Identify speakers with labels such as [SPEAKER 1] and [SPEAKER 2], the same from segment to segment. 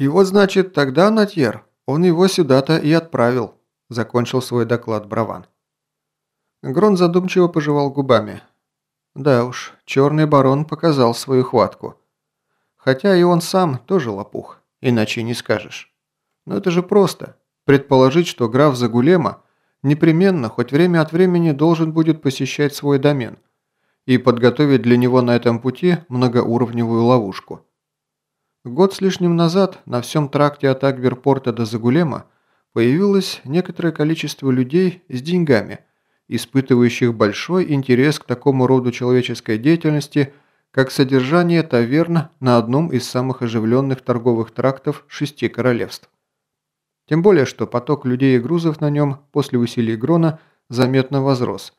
[SPEAKER 1] «И вот, значит, тогда, Натьер, он его сюда-то и отправил», – закончил свой доклад Браван. Грон задумчиво пожевал губами. Да уж, черный барон показал свою хватку. Хотя и он сам тоже лопух, иначе не скажешь. Но это же просто. Предположить, что граф Загулема непременно хоть время от времени должен будет посещать свой домен и подготовить для него на этом пути многоуровневую ловушку. Год с лишним назад на всем тракте от Акберпорта до Загулема появилось некоторое количество людей с деньгами, испытывающих большой интерес к такому роду человеческой деятельности, как содержание таверн на одном из самых оживленных торговых трактов шести королевств. Тем более, что поток людей и грузов на нем после усилий Грона заметно возрос,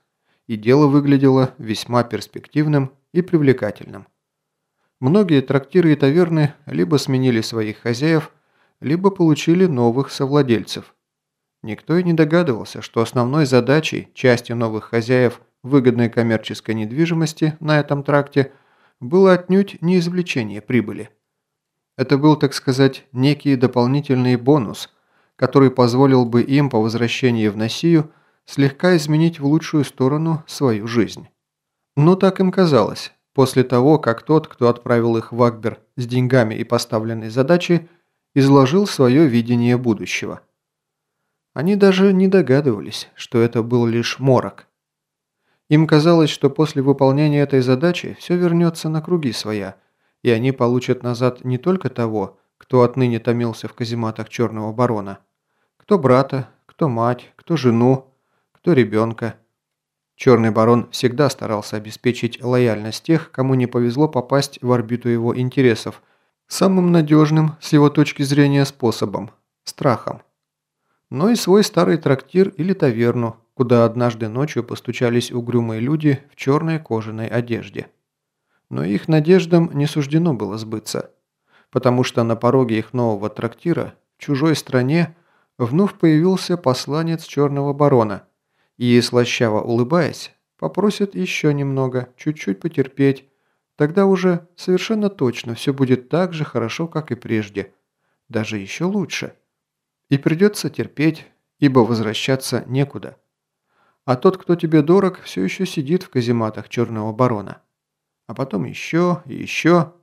[SPEAKER 1] и дело выглядело весьма перспективным и привлекательным. Многие трактиры и таверны либо сменили своих хозяев, либо получили новых совладельцев. Никто и не догадывался, что основной задачей части новых хозяев выгодной коммерческой недвижимости на этом тракте было отнюдь не извлечение прибыли. Это был, так сказать, некий дополнительный бонус, который позволил бы им по возвращении в Носию слегка изменить в лучшую сторону свою жизнь. Но так им казалось, после того, как тот, кто отправил их в Акбер с деньгами и поставленной задачей, изложил свое видение будущего. Они даже не догадывались, что это был лишь морок. Им казалось, что после выполнения этой задачи все вернется на круги своя, и они получат назад не только того, кто отныне томился в казематах Черного Барона, кто брата, кто мать, кто жену, кто ребенка, Черный барон всегда старался обеспечить лояльность тех, кому не повезло попасть в орбиту его интересов, самым надежным, с его точки зрения, способом – страхом. Но и свой старый трактир или таверну, куда однажды ночью постучались угрюмые люди в черной кожаной одежде. Но их надеждам не суждено было сбыться, потому что на пороге их нового трактира, в чужой стране, вновь появился посланец черного барона – и, слащаво улыбаясь, попросят еще немного, чуть-чуть потерпеть, тогда уже совершенно точно все будет так же хорошо, как и прежде, даже еще лучше. И придется терпеть, ибо возвращаться некуда. А тот, кто тебе дорог, все еще сидит в казематах Черного Барона. А потом еще и еще,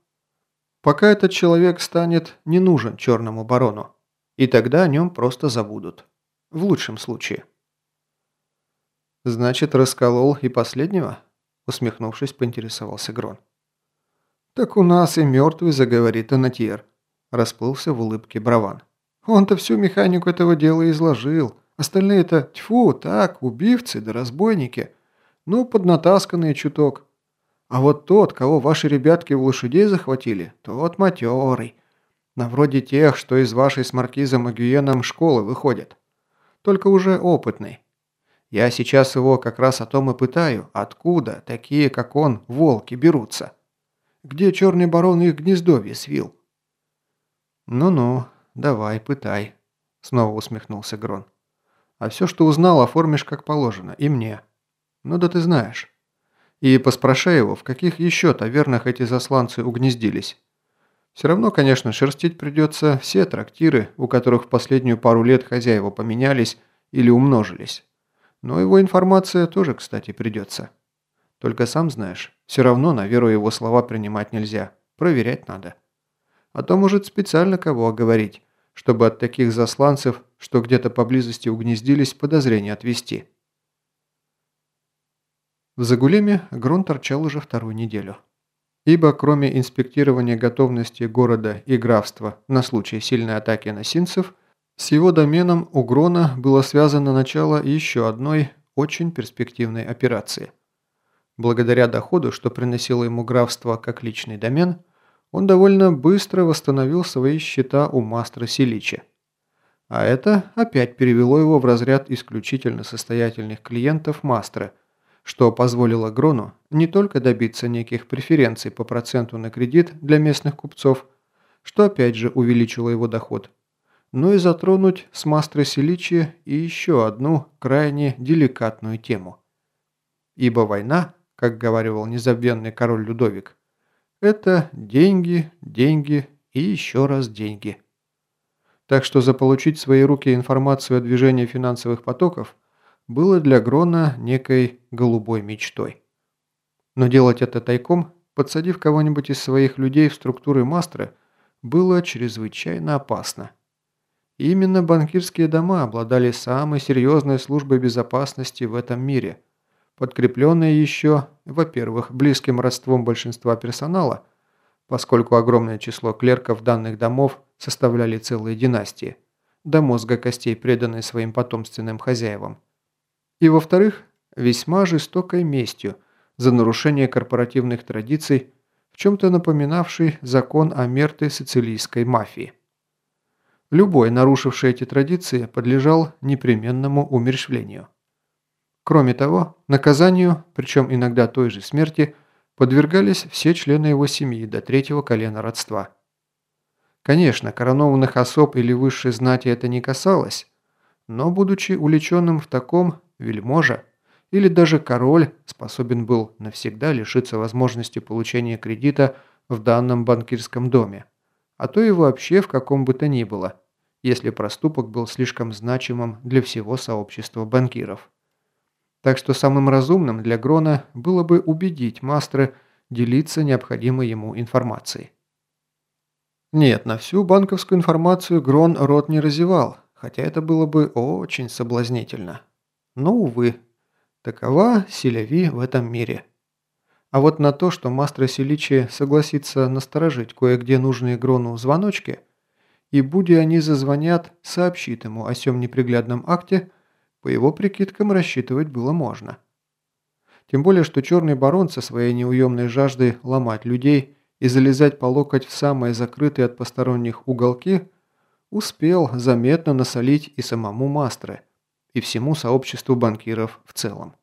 [SPEAKER 1] пока этот человек станет не нужен Черному Барону. И тогда о нем просто забудут. В лучшем случае. «Значит, расколол и последнего?» Усмехнувшись, поинтересовался Грон. «Так у нас и мертвый заговорит Анатьер», расплылся в улыбке Браван. «Он-то всю механику этого дела изложил. Остальные-то, тьфу, так, убивцы да разбойники. Ну, поднатасканные чуток. А вот тот, кого ваши ребятки в лошадей захватили, тот матерый. На вроде тех, что из вашей с Маркизом Агюеном школы выходят. Только уже опытный. Я сейчас его как раз о том и пытаю, откуда такие, как он, волки берутся. Где черный барон их гнездовье свил?» «Ну-ну, давай, пытай», — снова усмехнулся Грон. «А все, что узнал, оформишь как положено, и мне. Ну да ты знаешь. И поспрашай его, в каких еще тавернах эти засланцы угнездились. Все равно, конечно, шерстить придется все трактиры, у которых в последнюю пару лет хозяева поменялись или умножились. Но его информация тоже, кстати, придется. Только сам знаешь, все равно на веру его слова принимать нельзя. Проверять надо. А то может специально кого оговорить, чтобы от таких засланцев, что где-то поблизости угнездились, подозрения отвести. В Загулеме Грон торчал уже вторую неделю. Ибо кроме инспектирования готовности города и графства на случай сильной атаки насинцев – с его доменом у Грона было связано начало еще одной очень перспективной операции. Благодаря доходу, что приносило ему графство как личный домен, он довольно быстро восстановил свои счета у мастера Силича. А это опять перевело его в разряд исключительно состоятельных клиентов мастера, что позволило Грону не только добиться неких преференций по проценту на кредит для местных купцов, что опять же увеличило его доход – но и затронуть с Мастро Селичи и еще одну крайне деликатную тему. Ибо война, как говаривал незабвенный король Людовик, это деньги, деньги и еще раз деньги. Так что заполучить в свои руки информацию о движении финансовых потоков было для Грона некой голубой мечтой. Но делать это тайком, подсадив кого-нибудь из своих людей в структуры Мастры, было чрезвычайно опасно. Именно банкирские дома обладали самой серьезной службой безопасности в этом мире, подкрепленные еще, во-первых, близким родством большинства персонала, поскольку огромное число клерков данных домов составляли целые династии, до мозга костей преданные своим потомственным хозяевам. И во-вторых, весьма жестокой местью за нарушение корпоративных традиций, в чем-то напоминавший закон о мерте сицилийской мафии. Любой, нарушивший эти традиции, подлежал непременному умерщвлению. Кроме того, наказанию, причем иногда той же смерти, подвергались все члены его семьи до третьего колена родства. Конечно, коронованных особ или высшей знати это не касалось, но, будучи увлеченным в таком, вельможа или даже король способен был навсегда лишиться возможности получения кредита в данном банкирском доме а то и вообще в каком бы то ни было, если проступок был слишком значимым для всего сообщества банкиров. Так что самым разумным для Грона было бы убедить Мастры делиться необходимой ему информацией. Нет, на всю банковскую информацию Грон рот не разевал, хотя это было бы очень соблазнительно. Но, увы, такова селяви в этом мире. А вот на то, что мастер Селичи согласится насторожить кое-где нужные Грону звоночки, и будь они зазвонят, сообщит ему о сём неприглядном акте, по его прикидкам рассчитывать было можно. Тем более, что черный барон со своей неуемной жаждой ломать людей и залезать по локоть в самые закрытые от посторонних уголки успел заметно насолить и самому Мастре, и всему сообществу банкиров в целом.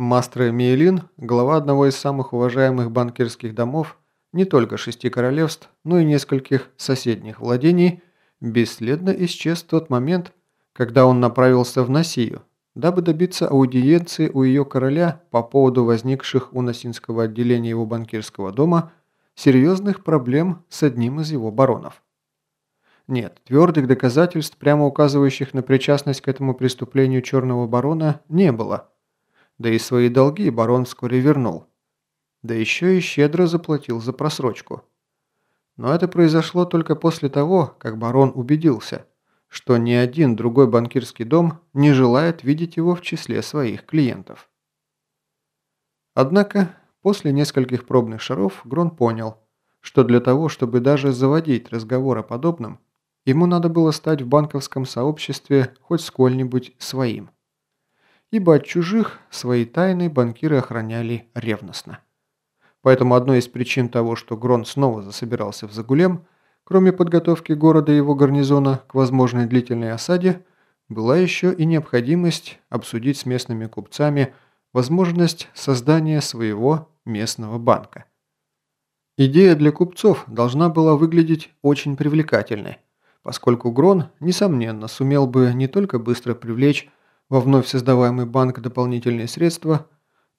[SPEAKER 1] Мастер Миелин, глава одного из самых уважаемых банкирских домов не только шести королевств, но и нескольких соседних владений, бесследно исчез в тот момент, когда он направился в Насию, дабы добиться аудиенции у ее короля по поводу возникших у Насинского отделения его банкирского дома серьезных проблем с одним из его баронов. Нет, твердых доказательств, прямо указывающих на причастность к этому преступлению черного барона, не было – да и свои долги барон вскоре вернул. Да еще и щедро заплатил за просрочку. Но это произошло только после того, как барон убедился, что ни один другой банкирский дом не желает видеть его в числе своих клиентов. Однако, после нескольких пробных шаров Грон понял, что для того, чтобы даже заводить разговор о подобном, ему надо было стать в банковском сообществе хоть сколь-нибудь своим ибо от чужих свои тайны банкиры охраняли ревностно. Поэтому одной из причин того, что Грон снова засобирался в Загулем, кроме подготовки города и его гарнизона к возможной длительной осаде, была еще и необходимость обсудить с местными купцами возможность создания своего местного банка. Идея для купцов должна была выглядеть очень привлекательной, поскольку Грон, несомненно, сумел бы не только быстро привлечь во вновь создаваемый банк дополнительные средства,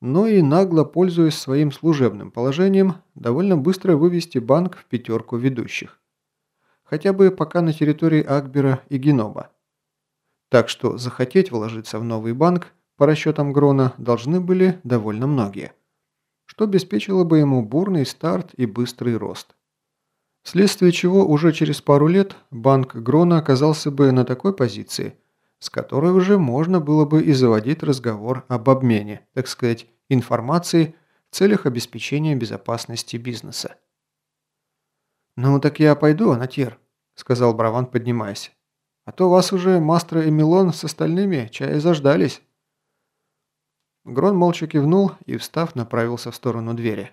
[SPEAKER 1] но и нагло, пользуясь своим служебным положением, довольно быстро вывести банк в пятерку ведущих. Хотя бы пока на территории Акбера и Геноба. Так что захотеть вложиться в новый банк, по расчетам Грона, должны были довольно многие. Что обеспечило бы ему бурный старт и быстрый рост. Вследствие чего уже через пару лет банк Грона оказался бы на такой позиции – с которой уже можно было бы и заводить разговор об обмене, так сказать, информацией в целях обеспечения безопасности бизнеса. «Ну так я пойду, Анатир», – сказал Браван, поднимаясь. «А то вас уже Мастер и Милон с остальными чая заждались». Грон молча кивнул и, встав, направился в сторону двери.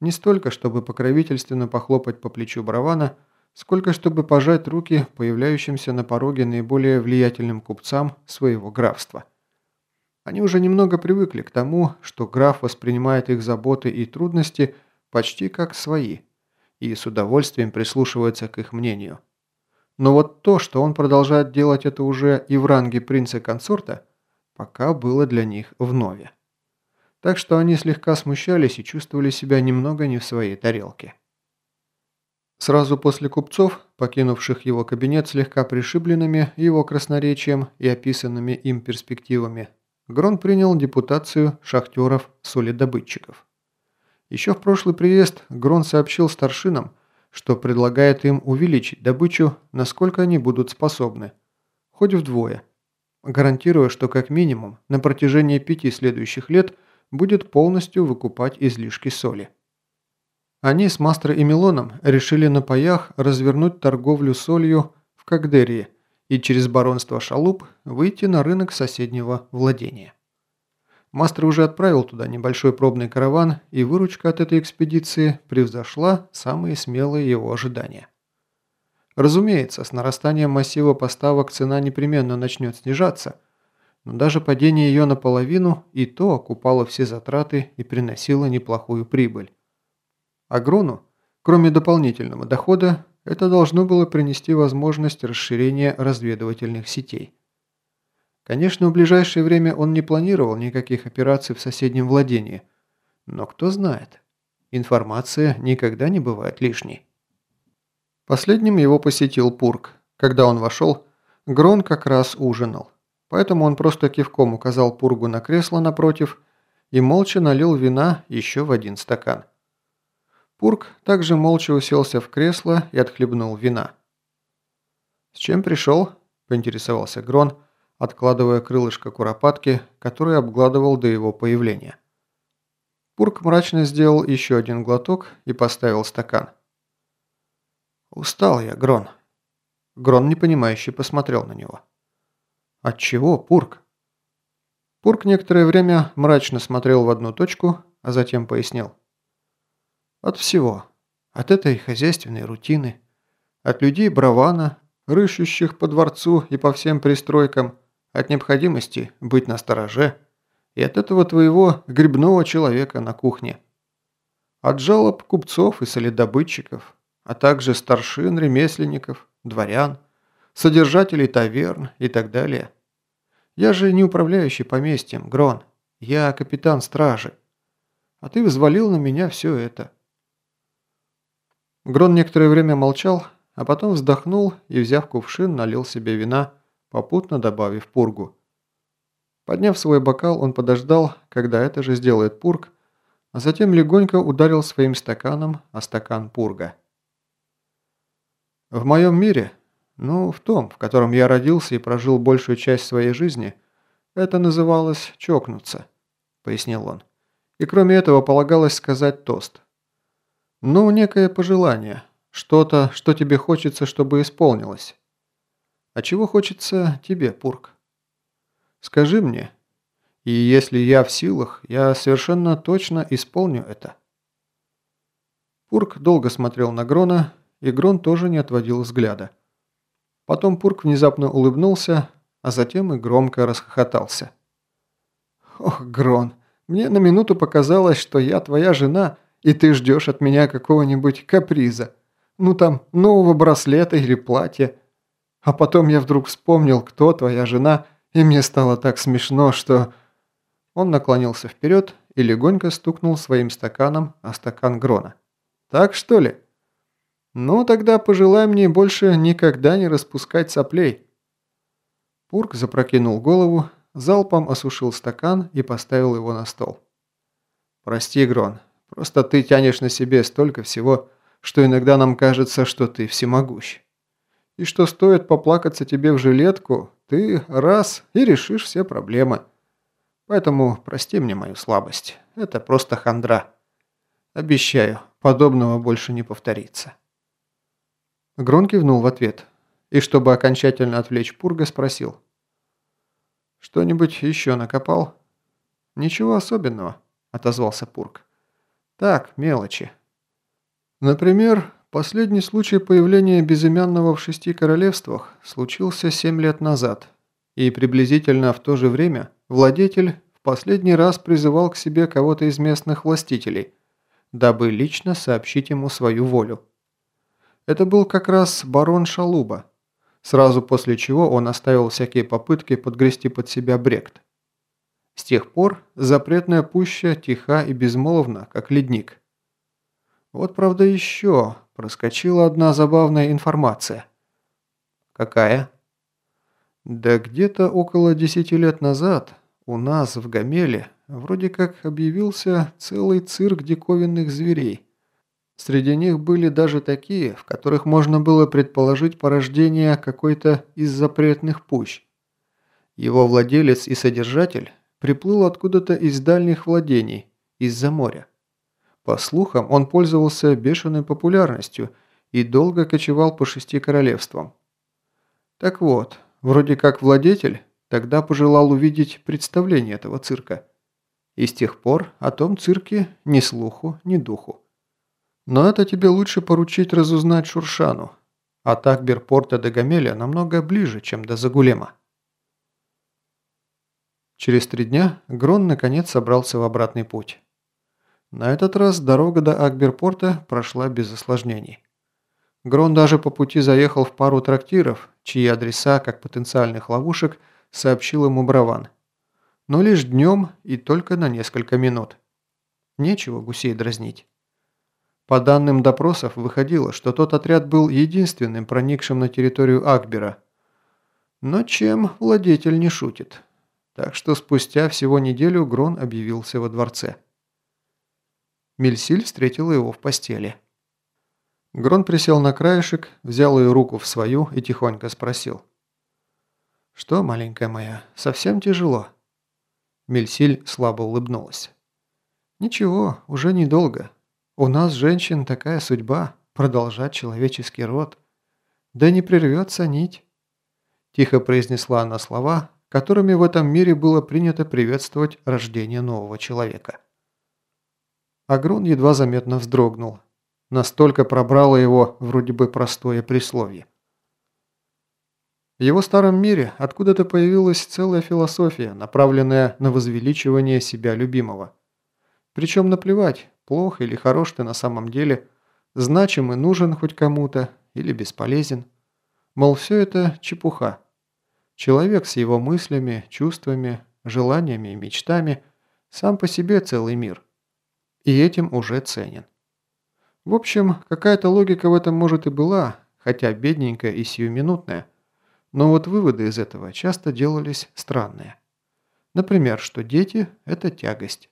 [SPEAKER 1] Не столько, чтобы покровительственно похлопать по плечу Бравана, сколько чтобы пожать руки появляющимся на пороге наиболее влиятельным купцам своего графства. Они уже немного привыкли к тому, что граф воспринимает их заботы и трудности почти как свои, и с удовольствием прислушивается к их мнению. Но вот то, что он продолжает делать это уже и в ранге принца-консорта, пока было для них вновь. Так что они слегка смущались и чувствовали себя немного не в своей тарелке. Сразу после купцов, покинувших его кабинет слегка пришибленными его красноречием и описанными им перспективами, Грон принял депутацию шахтеров-солидобытчиков. Еще в прошлый приезд Грон сообщил старшинам, что предлагает им увеличить добычу, насколько они будут способны, хоть вдвое, гарантируя, что как минимум на протяжении пяти следующих лет будет полностью выкупать излишки соли. Они с Мастро и Милоном решили на паях развернуть торговлю солью в Кагдерии и через баронство Шалуп выйти на рынок соседнего владения. Мастер уже отправил туда небольшой пробный караван, и выручка от этой экспедиции превзошла самые смелые его ожидания. Разумеется, с нарастанием массива поставок цена непременно начнет снижаться, но даже падение ее наполовину и то окупало все затраты и приносило неплохую прибыль. А Груну, кроме дополнительного дохода, это должно было принести возможность расширения разведывательных сетей. Конечно, в ближайшее время он не планировал никаких операций в соседнем владении, но кто знает, информация никогда не бывает лишней. Последним его посетил Пурк. Когда он вошел, Грон как раз ужинал, поэтому он просто кивком указал Пургу на кресло напротив и молча налил вина еще в один стакан. Пурк также молча уселся в кресло и отхлебнул вина. «С чем пришел?» – поинтересовался Грон, откладывая крылышко куропатки, который обгладывал до его появления. Пурк мрачно сделал еще один глоток и поставил стакан. «Устал я, Грон». Грон непонимающе посмотрел на него. «От чего, Пурк?» Пурк некоторое время мрачно смотрел в одну точку, а затем пояснил. От всего. От этой хозяйственной рутины. От людей бравана, рыщущих по дворцу и по всем пристройкам. От необходимости быть на стороже. И от этого твоего грибного человека на кухне. От жалоб купцов и солидобытчиков, а также старшин, ремесленников, дворян, содержателей таверн и так далее. Я же не управляющий поместьем, Грон. Я капитан стражи. А ты взвалил на меня все это. Грон некоторое время молчал, а потом вздохнул и, взяв кувшин, налил себе вина, попутно добавив пургу. Подняв свой бокал, он подождал, когда это же сделает пург, а затем легонько ударил своим стаканом о стакан пурга. «В моем мире, ну, в том, в котором я родился и прожил большую часть своей жизни, это называлось «чокнуться», — пояснил он. И кроме этого полагалось сказать тост — ну, некое пожелание. Что-то, что тебе хочется, чтобы исполнилось. А чего хочется тебе, Пурк? Скажи мне. И если я в силах, я совершенно точно исполню это. Пурк долго смотрел на Грона, и Грон тоже не отводил взгляда. Потом Пурк внезапно улыбнулся, а затем и громко расхохотался. «Ох, Грон, мне на минуту показалось, что я твоя жена», и ты ждешь от меня какого-нибудь каприза. Ну там, нового браслета или платья. А потом я вдруг вспомнил, кто твоя жена, и мне стало так смешно, что...» Он наклонился вперед и легонько стукнул своим стаканом о стакан Грона. «Так что ли?» «Ну, тогда пожелай мне больше никогда не распускать соплей». Пурк запрокинул голову, залпом осушил стакан и поставил его на стол. «Прости, Грон, Просто ты тянешь на себе столько всего, что иногда нам кажется, что ты всемогущ. И что стоит поплакаться тебе в жилетку, ты раз и решишь все проблемы. Поэтому прости мне мою слабость. Это просто хандра. Обещаю, подобного больше не повторится. Грон кивнул в ответ. И чтобы окончательно отвлечь Пурга, спросил. «Что-нибудь еще накопал?» «Ничего особенного», — отозвался Пург. Так, мелочи. Например, последний случай появления безымянного в шести королевствах случился семь лет назад, и приблизительно в то же время владетель в последний раз призывал к себе кого-то из местных властителей, дабы лично сообщить ему свою волю. Это был как раз барон Шалуба, сразу после чего он оставил всякие попытки подгрести под себя Брект. С тех пор запретная пуща тиха и безмолвна, как ледник. Вот правда еще, проскочила одна забавная информация». «Какая?» «Да где-то около десяти лет назад у нас в Гамеле вроде как объявился целый цирк диковинных зверей. Среди них были даже такие, в которых можно было предположить порождение какой-то из запретных пущ. Его владелец и содержатель приплыл откуда-то из дальних владений, из-за моря. По слухам, он пользовался бешеной популярностью и долго кочевал по шести королевствам. Так вот, вроде как владетель тогда пожелал увидеть представление этого цирка. И с тех пор о том цирке ни слуху, ни духу. Но это тебе лучше поручить разузнать Шуршану. А так Берпорта до Гамеля намного ближе, чем до Загулема. Через три дня Грон наконец собрался в обратный путь. На этот раз дорога до Акберпорта прошла без осложнений. Грон даже по пути заехал в пару трактиров, чьи адреса, как потенциальных ловушек, сообщил ему Браван. Но лишь днем и только на несколько минут. Нечего гусей дразнить. По данным допросов выходило, что тот отряд был единственным проникшим на территорию Акбера. Но чем владетель не шутит. Так что спустя всего неделю Грон объявился во дворце. Мельсиль встретила его в постели. Грон присел на краешек, взял ее руку в свою и тихонько спросил. «Что, маленькая моя, совсем тяжело?» Мельсиль слабо улыбнулась. «Ничего, уже недолго. У нас, женщин, такая судьба – продолжать человеческий род. Да не прервется нить». Тихо произнесла она слова, которыми в этом мире было принято приветствовать рождение нового человека. Агрон едва заметно вздрогнул. Настолько пробрало его вроде бы простое присловие. В его старом мире откуда-то появилась целая философия, направленная на возвеличивание себя любимого. Причем наплевать, плох или хорош ты на самом деле, значим и нужен хоть кому-то или бесполезен. Мол, все это чепуха. Человек с его мыслями, чувствами, желаниями и мечтами сам по себе целый мир и этим уже ценен. В общем, какая-то логика в этом может и была, хотя бедненькая и сиюминутная, но вот выводы из этого часто делались странные. Например, что дети – это тягость,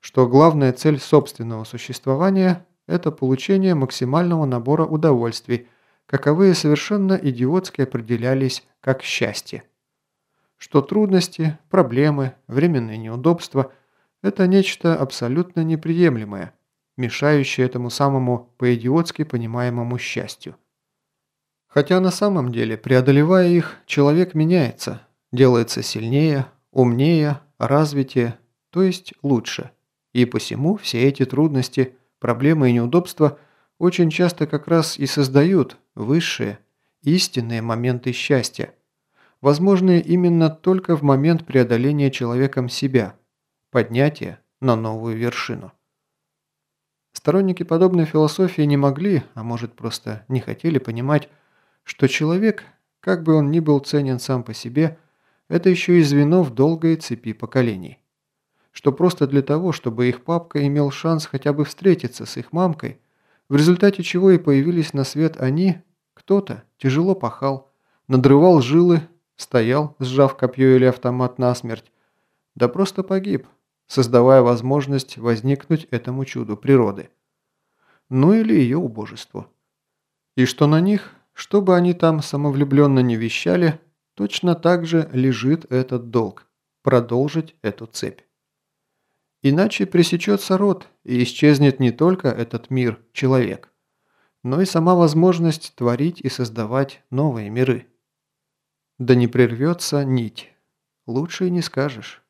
[SPEAKER 1] что главная цель собственного существования – это получение максимального набора удовольствий, каковые совершенно идиотски определялись как счастье. Что трудности, проблемы, временные неудобства – это нечто абсолютно неприемлемое, мешающее этому самому по-идиотски понимаемому счастью. Хотя на самом деле, преодолевая их, человек меняется, делается сильнее, умнее, развитие, то есть лучше. И посему все эти трудности, проблемы и неудобства очень часто как раз и создают высшие, истинные моменты счастья, возможные именно только в момент преодоления человеком себя – поднятие на новую вершину. Сторонники подобной философии не могли, а может просто не хотели понимать, что человек, как бы он ни был ценен сам по себе, это еще и звено в долгой цепи поколений. Что просто для того, чтобы их папка имел шанс хотя бы встретиться с их мамкой, в результате чего и появились на свет они, кто-то тяжело пахал, надрывал жилы, стоял, сжав копье или автомат насмерть, да просто погиб, создавая возможность возникнуть этому чуду природы. Ну или ее убожеству. И что на них, что бы они там самовлюбленно не вещали, точно так же лежит этот долг – продолжить эту цепь. Иначе пресечется род и исчезнет не только этот мир, человек, но и сама возможность творить и создавать новые миры. Да не прервется нить. Лучше и не скажешь.